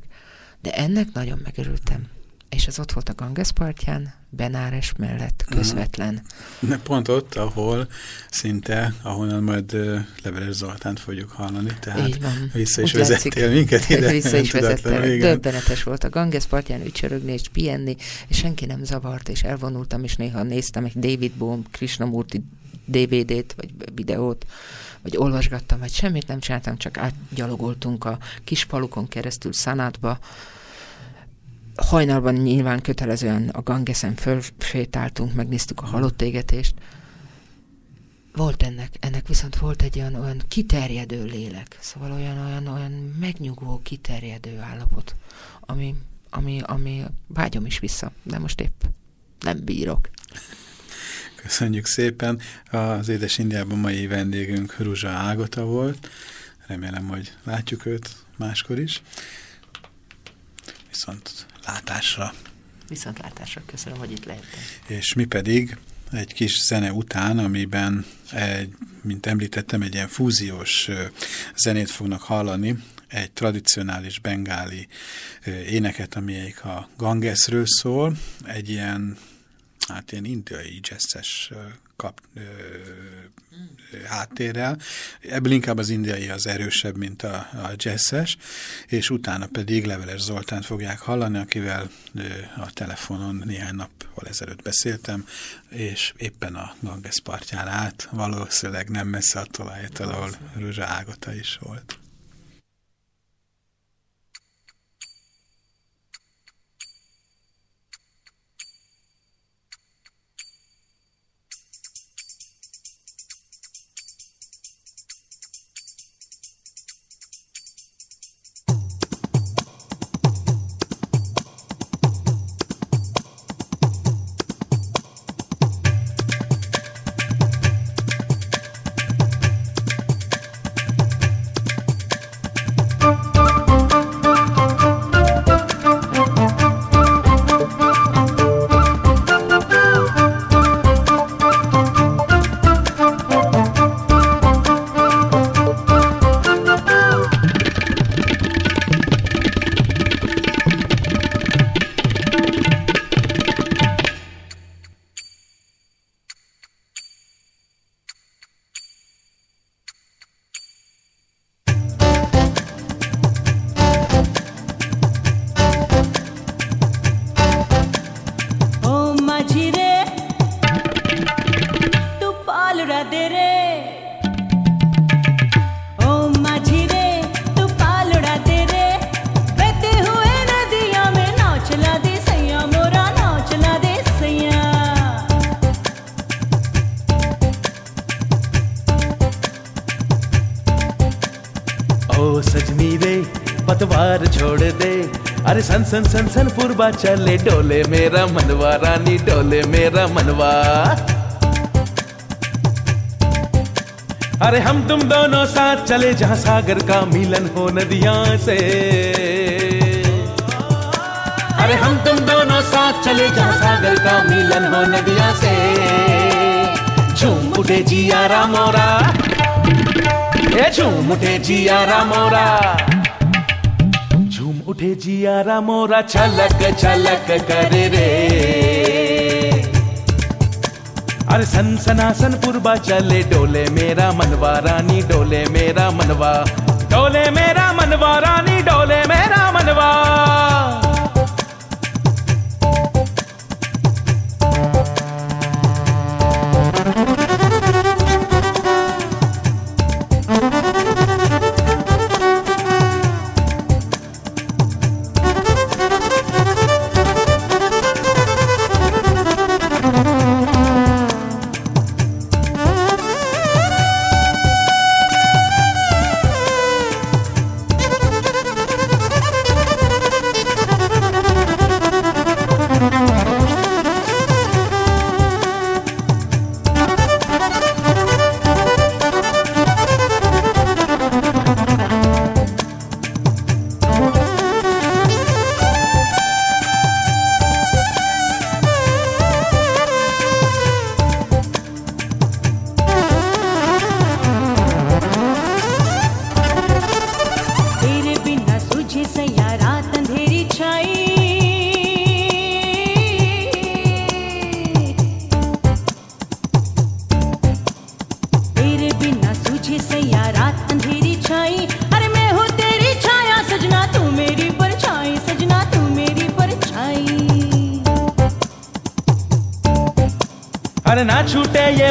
De ennek nagyon megörültem. Ez ott volt a Ganges partján, Benáres mellett, mhm. közvetlen. Ne pont ott, ahol szinte, ahonnan majd Leveles Zoltánt fogjuk hallani, tehát Így van. vissza is Úgy vezettél látszik, minket ide. Vissza is vezettél. Döbbenetes volt a Ganges partján ücsörögni és pihenni, és senki nem zavart, és elvonultam, és néha néztem egy David Bohm, Krishnamurti DVD-t, vagy videót, vagy olvasgattam, vagy semmit nem csináltam, csak átgyalogoltunk a kis falukon keresztül Szanátba. Hajnalban nyilván kötelezően a Gangeszen fölsétáltunk, megnéztük a halott égetést. Volt ennek, ennek viszont volt egy olyan, olyan kiterjedő lélek, szóval olyan, olyan, olyan megnyugvó, kiterjedő állapot, ami, ami, ami vágyom is vissza, de most épp nem bírok. Köszönjük szépen. Az Édes Indiában mai vendégünk Ruzsa Ágota volt. Remélem, hogy látjuk őt máskor is. Viszont látásra. Viszont látásra. Köszönöm, hogy itt lehettem. És mi pedig egy kis zene után, amiben, egy, mint említettem, egy ilyen fúziós zenét fognak hallani, egy tradicionális bengáli éneket, amelyik a Gangesről szól, egy ilyen hát ilyen indiai jazzes kap, háttérrel. Ebből inkább az indiai az erősebb, mint a, a jazzes, és utána pedig Leveles Zoltánt fogják hallani, akivel a telefonon néhány nappal ezelőtt beszéltem, és éppen a Ganges partján állt, valószínűleg nem messze attól a ahol Ruzsa Ágota is volt. सन सन सन पूर्वा चले डोले, मेरा मनवा, रानी डोले, मेरा मनवा। अरे हम तुम दोनों साथ चले जहाँ सागर का मिलन हो नदिया से। अरे हम तुम दोनों साथ चले जहाँ सागर का मिलन हो नदिया से। झूम उठे जिया मोरा ए, झूम उठे जिया मोरा झूम रा मोरा छलक छलक करे रे। अरे सन सनासन पुरबा, चले डोले मेरा मनवा, रानी डोले मेरा मनवा। डोले मेरा मनवा, रानी डोले मेरा मनवा।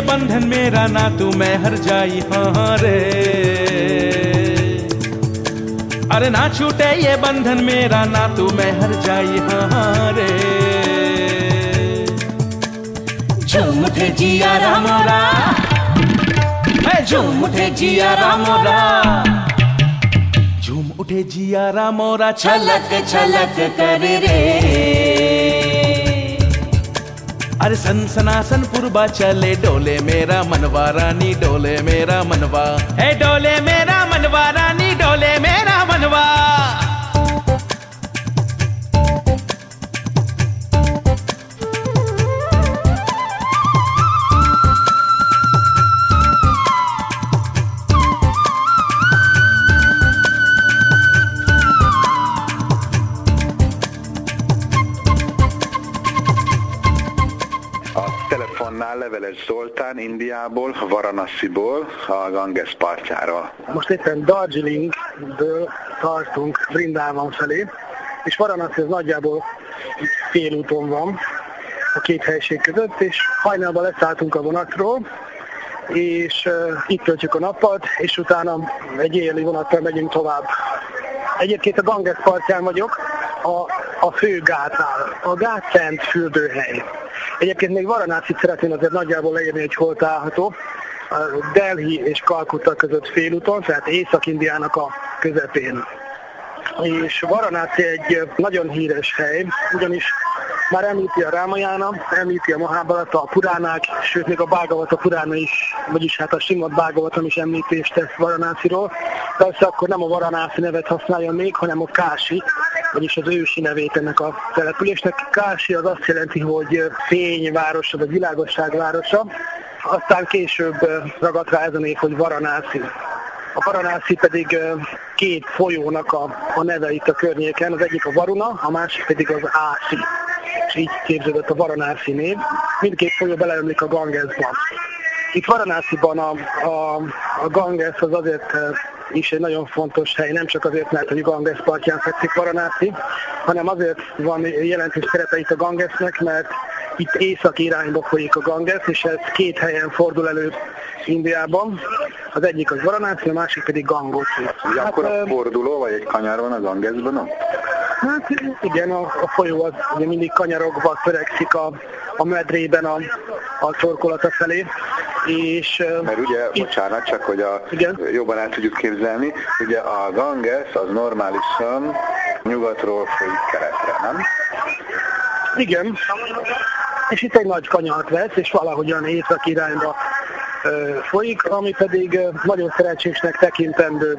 बंधन मेरा ना तू मैं हर जाई। हाँ रे। अरे ना छूटे ये बंधन मेरा ना तू मैं हर जाई। हाँ रे। झूम उठे जिया रामोरा झूम उठे जिया रामोरा झूम उठे जिया रामोरा छलक छलक कर रे। अरे सनसनासन पुरबा चले डोले मेरा मनवा, रानी डोले मेरा मनवा। है डोले मेरा मनवा, रानी डोले मेरा मनवा। Leveles Zoltán Indiából, Varanasiból, a Ganges partjáról. Most éppen Darjeelingből tartunk Brindában felé, és Varanasi az nagyjából félúton van a két helység között, és hajnalban leszálltunk a vonatról, és uh, itt töltjük a nappalt, és utána egy éjjeli vonattal megyünk tovább. Egyébként a Ganges partján vagyok, a, a fő gátnál. A gát szent fürdőhely. Egyébként még Varanászi szeretném azért nagyjából leírni, hogy hol található. Delhi és Kalkutta között félúton, tehát Észak-Indiának a közepén. És Varanászi egy nagyon híres hely, ugyanis már említi a Rámajána, említi a Mahábalata, a Puránák, sőt még a Bágavata Purána is, vagyis hát a Simad Bágavatam is említést tesz Varanásziról. Persze akkor nem a Varanászi nevet használja még, hanem a Kási, vagyis az ősi nevét ennek a településnek. Kási az azt jelenti, hogy fényvárosa, vagy világosság városa. Aztán később ragadt rá ez a név, hogy Varanászi. A Varanászi pedig két folyónak a, a neve itt a környéken, az egyik a Varuna, a másik pedig az Ászi. És így képződött a Varanászi név. Mindkét folyó beleömlik a Gangesba. Itt Varanásziban a, a, a Ganges az azért is egy nagyon fontos hely, nem csak azért, mert a Ganges partján fekszik Varanászi, hanem azért van jelentős szerepe itt a Gangesnek, mert itt észak irányba folyik a Ganges, és ez két helyen fordul elő Indiában. Az egyik az Varanászi, a másik pedig Gangotri. Hát, akkor a forduló, vagy egy kanyar van a Gangesban? Hát igen, a, a folyó az ugye mindig kanyarokba törekszik a, a medrében a, a torkolata felé, és... Mert ugye, itt, bocsánat, csak hogy a, igen? jobban el tudjuk képzelni, ugye a Ganges az normálisan nyugatról folyik keletre, nem? Igen, és itt egy nagy kanyart vesz, és valahogyan észak irányba folyik, ami pedig nagyon szerencsésnek tekintendő.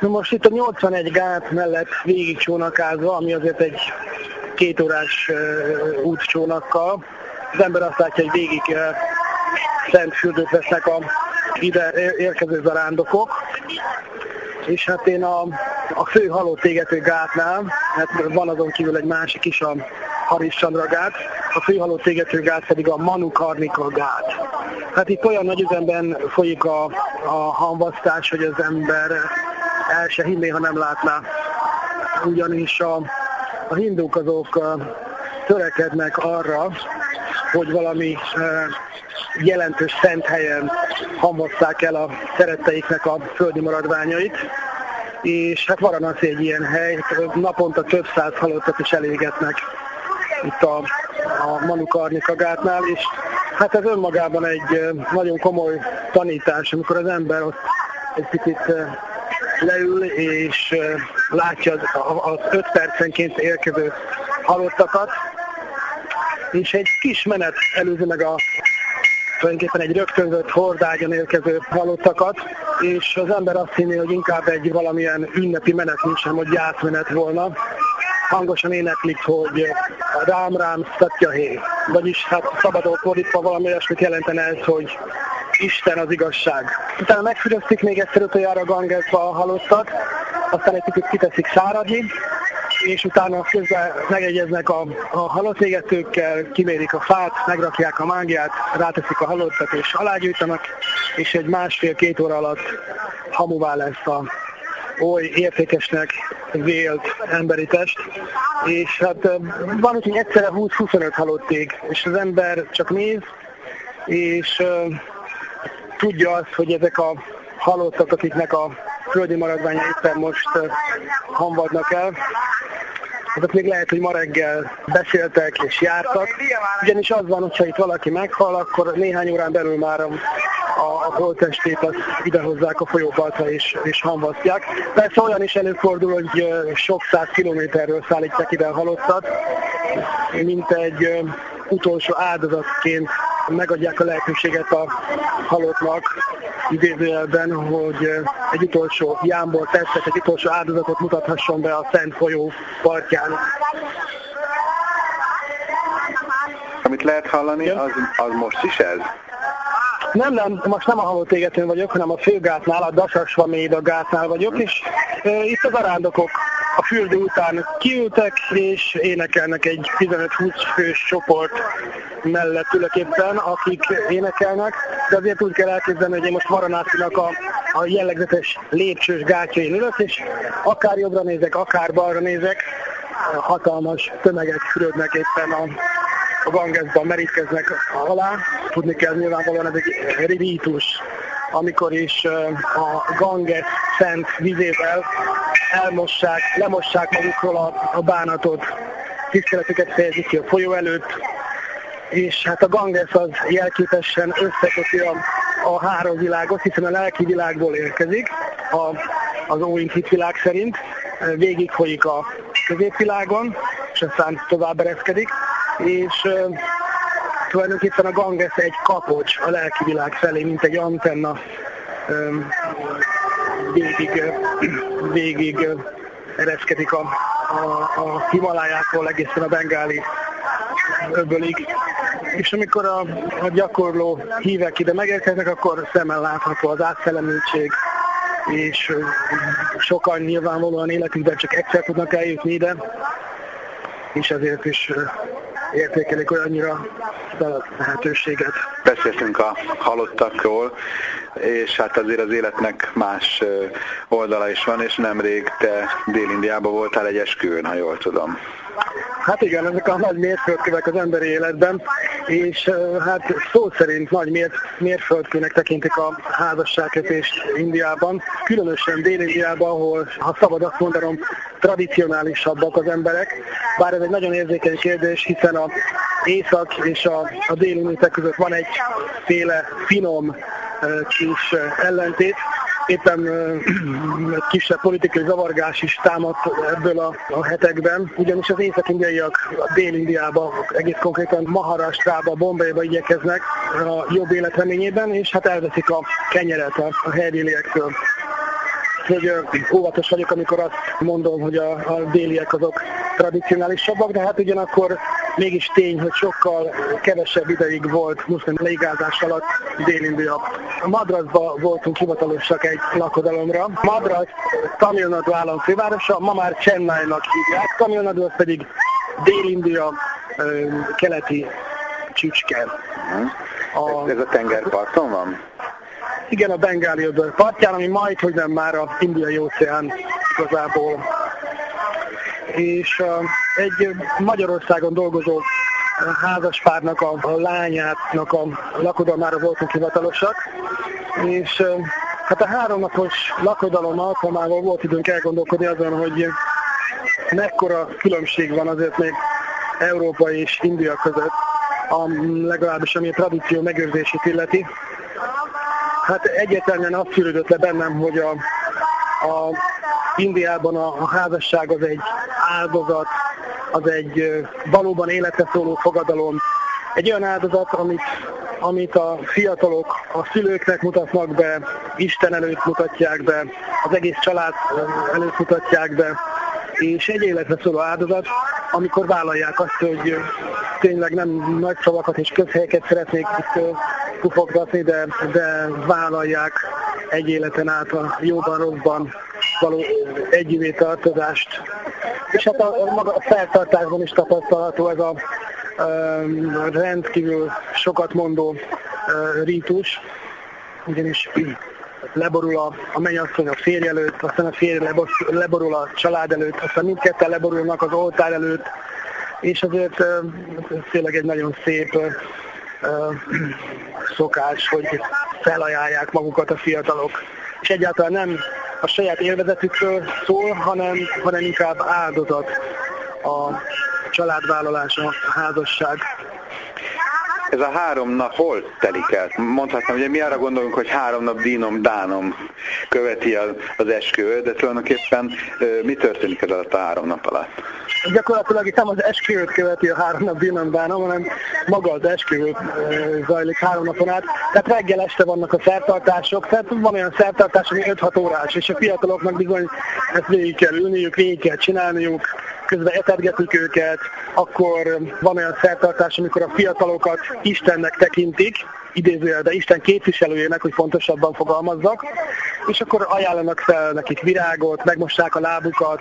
Most itt a 81 gát mellett végig csónakázva, ami azért egy két órás uh, útcsónakkal, az ember azt látja, hogy végig szent fürdőt vesznek a ide érkező zarándokok, és hát én a, a fő halott égető gátnál, hát van azon kívül egy másik is, a Harissandra gát, a fő halott égető gát pedig a Manu Karnika gát. Hát itt olyan nagy üzemben folyik a, a hamvasztás, hogy az ember el se hinné, ha nem látná. Ugyanis a, a hinduk azok törekednek arra, hogy valami jelentős szent helyen hamvaszták el a szeretteiknek a földi maradványait, és hát Varanasi egy ilyen hely, naponta több száz halottat is elégetnek itt a, a Manu Karnika gátnál, és hát ez önmagában egy nagyon komoly tanítás, amikor az ember ott egy picit leül, és látja az, az öt percenként érkező halottakat, és egy kis menet előzi meg a tulajdonképpen egy rögtönzött hordágyon érkező halottakat, és az ember azt hinné, hogy inkább egy valamilyen ünnepi menet, mint sem, hogy gyászmenet volna. Hangosan éneklik, hogy rám rám szatja hé. Vagyis hát szabadon fordítva valami olyasmit jelentene ez, hogy Isten az igazság. Utána megfüröztik még egyszer utoljára Gangesba a halottat, aztán egy kicsit kiteszik száradni, és utána közben megegyeznek a, a halott égetőkkel, kimérik a fát, megrakják a mágiát, ráteszik a halottat és alágyújtanak, és egy másfél-két óra alatt hamuvá lesz a oly értékesnek vélt emberi test, és hát van úgy, hogy egyszerre 20-25 halott ég, és az ember csak néz, és uh, tudja azt, hogy ezek a halottak, akiknek a földi maradványa éppen most hamvadnak el, azok még lehet, hogy ma reggel beszéltek és jártak, ugyanis az van, hogyha itt valaki meghal, akkor néhány órán belül már a, a holttestét azt idehozzák a folyópartra és, és hamvasztják. Persze olyan is előfordul, hogy sok száz kilométerről szállítják ide a halottat, mint egy utolsó áldozatként megadják a lehetőséget a halottnak, idézőjelben, hogy egy utolsó jámbor testet, egy utolsó áldozatot mutathasson be a Szent folyó partján. Amit lehet hallani, az, az most is ez? Nem, nem, most nem a halott égetőn vagyok, hanem a főgátnál, a Dasasva a gátnál vagyok, és e, itt az arándokok a fürdő után kiültek, és énekelnek egy 15-20 fős csoport mellett ülök akik énekelnek, de azért úgy kell elképzelni, hogy én most Varanászinak a, a jellegzetes lépcsős gátjain ülök, és akár jobbra nézek, akár balra nézek, hatalmas tömegek fürödnek éppen a, a Gangesban, merítkeznek alá. Tudni kell nyilvánvalóan ez egy rivítus, amikor is a Ganges szent vizével elmossák, lemossák magukról a, a bánatot, tiszteletüket fejezik ki a folyó előtt, és hát a Ganges az jelképesen összeköti a, a három világot, hiszen a lelki világból érkezik, a, az Óink hitvilág szerint, végig folyik a középvilágon, és aztán tovább ereszkedik, és uh, tulajdonképpen a Ganges egy kapocs a lelki világ felé, mint egy antenna um, végig, végig ereszkedik a, a, a Himalájától egészen a bengáli öbölig. És amikor a, a gyakorló hívek ide megérkeznek, akkor szemmel látható az átszellemültség, és sokan nyilvánvalóan életükben csak egyszer tudnak eljutni ide, és ezért is értékelik olyannyira a lehetőséget. Beszéltünk a halottakról, és hát azért az életnek más oldala is van, és nemrég te Dél-Indiában voltál egy esküvőn, ha jól tudom. Hát igen, ezek a nagy mérföldkövek az emberi életben, és hát szó szerint nagy mér, mérföldkőnek tekintik a házasságkötést Indiában, különösen Dél-Indiában, ahol, ha szabad azt mondanom, tradicionálisabbak az emberek, bár ez egy nagyon érzékeny kérdés, hiszen a észak és a, a déli között van egyféle finom kis ellentét, éppen kisebb politikai zavargás is támadt ebből a, a hetekben, ugyanis az észak-indiaiak Dél-Indiába, egész konkrétan Maharashtra-ba, Bombayba igyekeznek a jobb élet reményében, és hát elveszik a kenyeret a, a helybéliektől. Hogy óvatos vagyok, amikor azt mondom, hogy a, a déliek azok tradicionálisabbak, de hát ugyanakkor mégis tény, hogy sokkal kevesebb ideig volt muszlim leigázás alatt Dél-India. Madrasba voltunk hivatalosak egy lakodalomra. Madras Tamil Nadu állam fővárosa, ma már Chennai-nak hívják, Tamil Nadu az pedig Dél-India keleti csücske. A... Ez a tengerparton van? Igen, a Bengáli öböl partján, ami majd, hogy nem már a indiai óceán igazából. És egy Magyarországon dolgozó házaspárnak a, a lányátnak a lakodalmára voltunk hivatalosak, és hát a háromnapos lakodalom alkalmával volt időnk elgondolkodni azon, hogy mekkora különbség van azért még Európa és India között, a, legalábbis ami a tradíció megőrzését illeti. Hát egyértelműen azt szűrődött le bennem, hogy a, a Indiában a, a házasság az egy áldozat, az egy valóban életre szóló fogadalom, egy olyan áldozat, amit, amit a fiatalok a szülőknek mutatnak be, Isten előtt mutatják be, az egész család előtt mutatják be, és egy életre szóló áldozat, amikor vállalják azt, hogy tényleg nem nagy szavakat és közhelyeket szeretnék itt pufogtatni, de, de vállalják egy életen át a jóban, rosszban való együvé tartozást. És hát a, a maga a feltartásban is tapasztalható ez a, a rendkívül sokat mondó a rítus, ugyanis leborul a, a mennyasszony a férj előtt, aztán a férj leborul a család előtt, aztán mindketten leborulnak az oltár előtt, és azért tényleg egy nagyon szép szokás, hogy felajánlják magukat a fiatalok. És egyáltalán nem a saját élvezetükről szól, hanem, hanem inkább áldozat a családvállalás, a házasság ez a három nap hol telik el? Mondhatnám, hogy mi arra gondolunk, hogy három nap dínom, dánom követi az, az esküvő, de tulajdonképpen mi történik ez alatt a három nap alatt? Gyakorlatilag itt nem az esküvőt követi a három nap dínom, dánom, hanem maga az esküvő zajlik három napon át. Tehát reggel este vannak a szertartások, tehát van olyan szertartás, ami 5-6 órás, és a fiataloknak bizony ezt végig kell ülniük, végig kell csinálniuk, közben etetgetik őket, akkor van olyan szertartás, amikor a fiatalokat Istennek tekintik, de Isten képviselőjének, hogy fontosabban fogalmazzak, és akkor ajánlanak fel nekik virágot, megmossák a lábukat,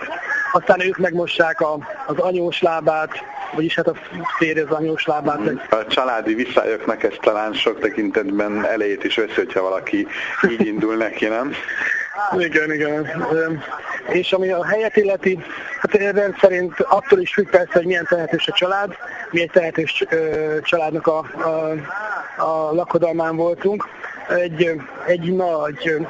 aztán ők megmossák a, az anyós lábát, vagyis hát a férj az anyós lábát. A családi viszályoknak ez talán sok tekintetben elejét is veszi, hogyha valaki így indul neki, nem? Igen, igen. És ami a helyet illeti, hát rendszerint attól is függ persze, hogy milyen tehetős a család. Mi egy tehetős családnak a, a, a lakodalmán voltunk. Egy, egy nagy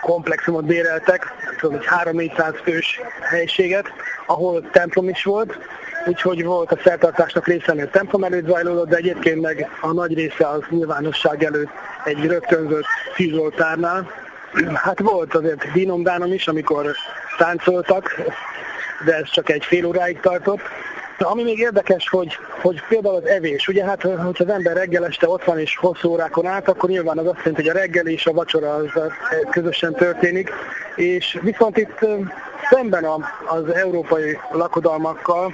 komplexumot béreltek, tudom, egy 3-400 fős helységet, ahol templom is volt, úgyhogy volt a szertartásnak része, a templom előtt zajlódott, de egyébként meg a nagy része az nyilvánosság előtt egy rögtönzött fűzoltárnál, Hát volt azért dínomdánom is, amikor táncoltak, de ez csak egy fél óráig tartott. Ami még érdekes, hogy, hogy például az evés, ugye hát, hogyha az ember reggel este ott van és hosszú órákon át, akkor nyilván az azt jelenti, hogy a reggel és a vacsora az, közösen történik, és viszont itt szemben az európai lakodalmakkal,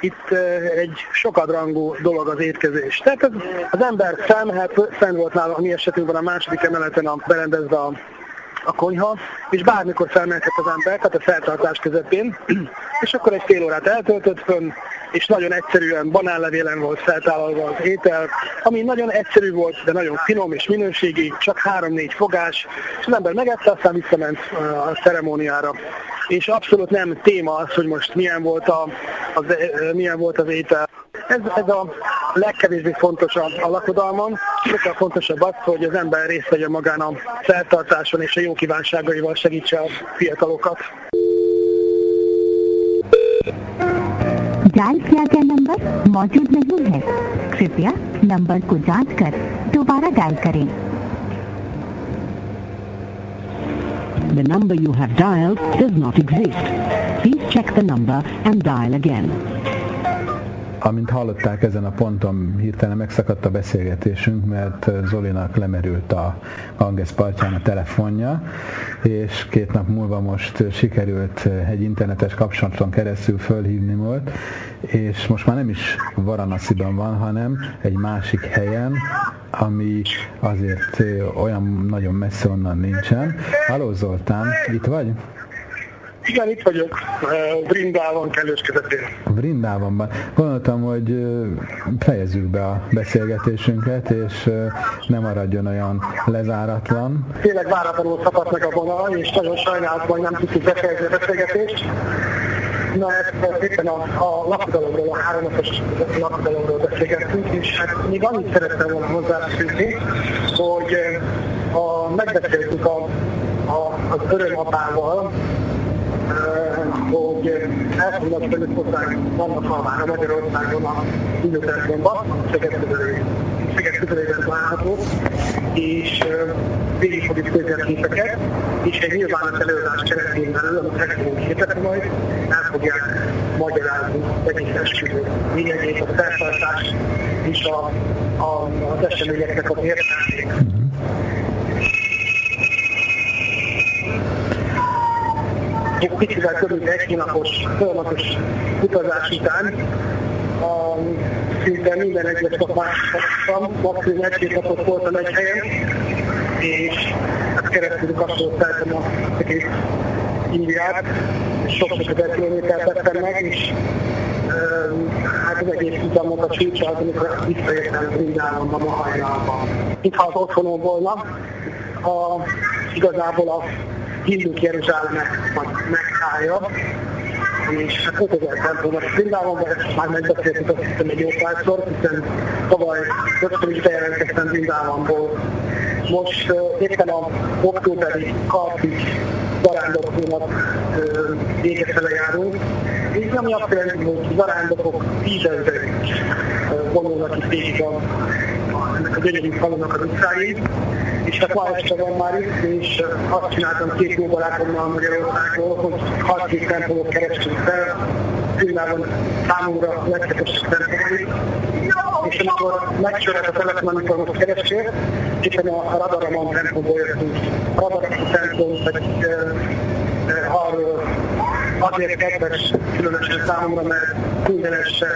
itt egy sokadrangú dolog az étkezés. Tehát az, az ember felmehet, fenn volt nála a mi esetünkben a második emeleten a berendezve a a konyha, és bármikor felmehetett az ember, tehát a feltartás közepén, és akkor egy fél órát eltöltött fönn, és nagyon egyszerűen banánlevélen volt feltállalva az étel, ami nagyon egyszerű volt, de nagyon finom és minőségi, csak három-négy fogás, és az ember megette, aztán visszament a ceremóniára. És abszolút nem téma az, hogy most milyen volt, a, az, milyen volt az étel. Ez, ez a legkevésbé fontos a, a lakodalmon, sokkal fontosabb az, hogy az ember részt vegyen magán a feltartáson és a jó kívánságaival segítse a fiatalokat. Dial किया गया नंबर मौजूद नहीं है कृपया नंबर को जांच कर दोबारा डायल करें The number you have dialed does not exist. Please check the number and dial again. amint hallották ezen a ponton hirtelen megszakadt a beszélgetésünk, mert Zolinak lemerült a Ganges partján a telefonja, és két nap múlva most sikerült egy internetes kapcsolaton keresztül fölhívni volt, és most már nem is Varanasziban van, hanem egy másik helyen, ami azért olyan nagyon messze onnan nincsen. Halló Zoltán, itt vagy? Igen, itt vagyok, Brindában kellős közepén. Brindávonban. Gondoltam, hogy fejezzük be a beszélgetésünket, és nem maradjon olyan lezáratlan. Tényleg váratlanul szakadt meg a vonal, és nagyon sajnálom, hogy nem tudtuk befejezni a beszélgetést. Na, ezt éppen a, a lapidalomról, a háromnapos lapidalomról beszélgettünk, és hát még annyit szerettem volna hozzáfűzni, hogy a, megbeszéltük a, a, az örömapával, hogy elfogadnak belőtt hozzánk vannak halmára Magyarországon a Indotárgonban, Szeged közelében található, és végig fogjuk közvetíteket, és egy nyilvános előadás keretén belül, amit meg fogunk hirdetni majd, el fogják magyarázni egész esküvő lényegét, a szertartás és a, a, az eseményeknek az értelmét. Egy picivel körül egy hónapos, folyamatos utazás után a, szinte minden egyes másodtam, maximum egy-két napot voltam egy helyen, és hát keresztül kapcsolódtam a egész Indiát, sok-sok ezer kilométert tettem meg, és hát az egész utamot a csúcsa amikor visszaértem Brindálomba ma hajnalban. Itt ha az otthonom volna, a, igazából a hinduk Jeruzsálemet majd meghálja, és hát 5000 templomot Brindávonban, ezt már megbeszéltük azt hiszem egy jó párszor, hiszen tavaly rögtön is bejelentkeztem Brindávonból. Most éppen a októberi Karpik zarándokónak uh, végefele járunk, és ami azt jelenti, hogy zarándokok tízezrek uh, vonulnak itt végig a, a, ennek a gyönyörű falunak az utcáin, és hát ma este már itt, és azt csináltam két jó barátommal Magyarországról, hogy hat tempolót kerestünk fel, Különben számomra legketesebb tempolói, és amikor megcsörhet a telefon, amikor most keresél, éppen a Radaramon templomból jöttünk. A Radaramon templom pedig arról azért kedves különösen számomra, mert este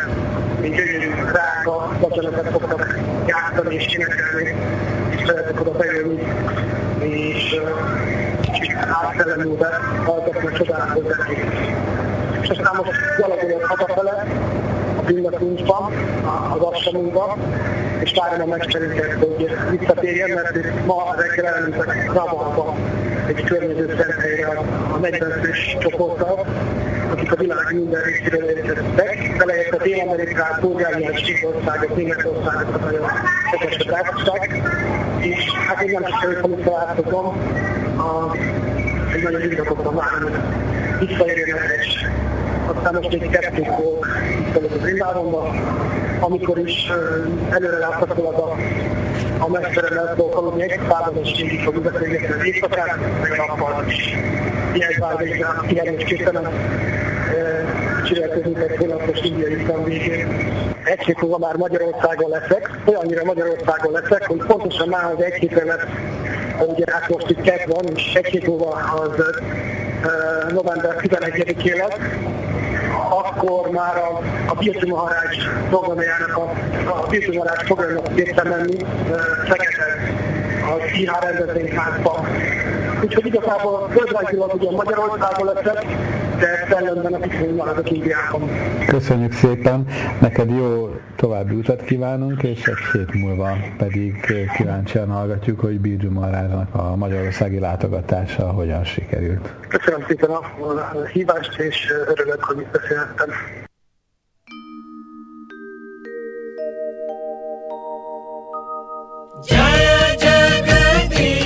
egy gyönyörű, drága dacsanatokat szoktak játszani és énekelni szeretek oda bejönni, és kicsit átszellemülve hallgatni a csodálatos zenét. És aztán most gyalogolok hazafele, a Pindakuncsban, az Assamunkban, és várom a mesterünket, hogy visszatérjen, mert ma reggel elmentek Rabalba, egy környező szent helyre a 40 fős csoporttal, akik a világ minden részéről érkeztek, beleértve Dél-Amerikát, Bulgáriát, Csíkországot, Németországot, a nagyon szekesebb társaság, és hát én nem sikerült, amit találkozom, egy nagyon izgatottan várom, hogy visszaérjenek, és aztán most egy kettőt volt visszajött az Brindávonba, amikor is előre láthatólag a, a mesteremmel aludni egy szában, és végig fog beszélgetni az éjszakát, meg a nappal is. Ilyen ilyen is képtelen csinálkozunk egy hónapos indiai után végén. Egy hét múlva már Magyarországon leszek, olyannyira Magyarországon leszek, hogy pontosan már az egy hétre lesz, ugye hát most itt kett van, és egy hét múlva az november 11-én lesz, akkor már a, a Birti Maharács programjának, a, a Birti Maharács programnak képtem menni Szegeden, az IH rendezvényházba. Úgyhogy igazából földrajzilag ugye Magyarországon leszek, de szellemben a kicsit maradok Indiában. Köszönjük szépen, neked jó további utat kívánunk, és egy hét múlva pedig kíváncsian hallgatjuk, hogy Bírgyu Marának a magyarországi látogatása hogyan sikerült. Köszönöm szépen a hívást, és örülök, hogy itt beszélhettem. Jaya Jagadish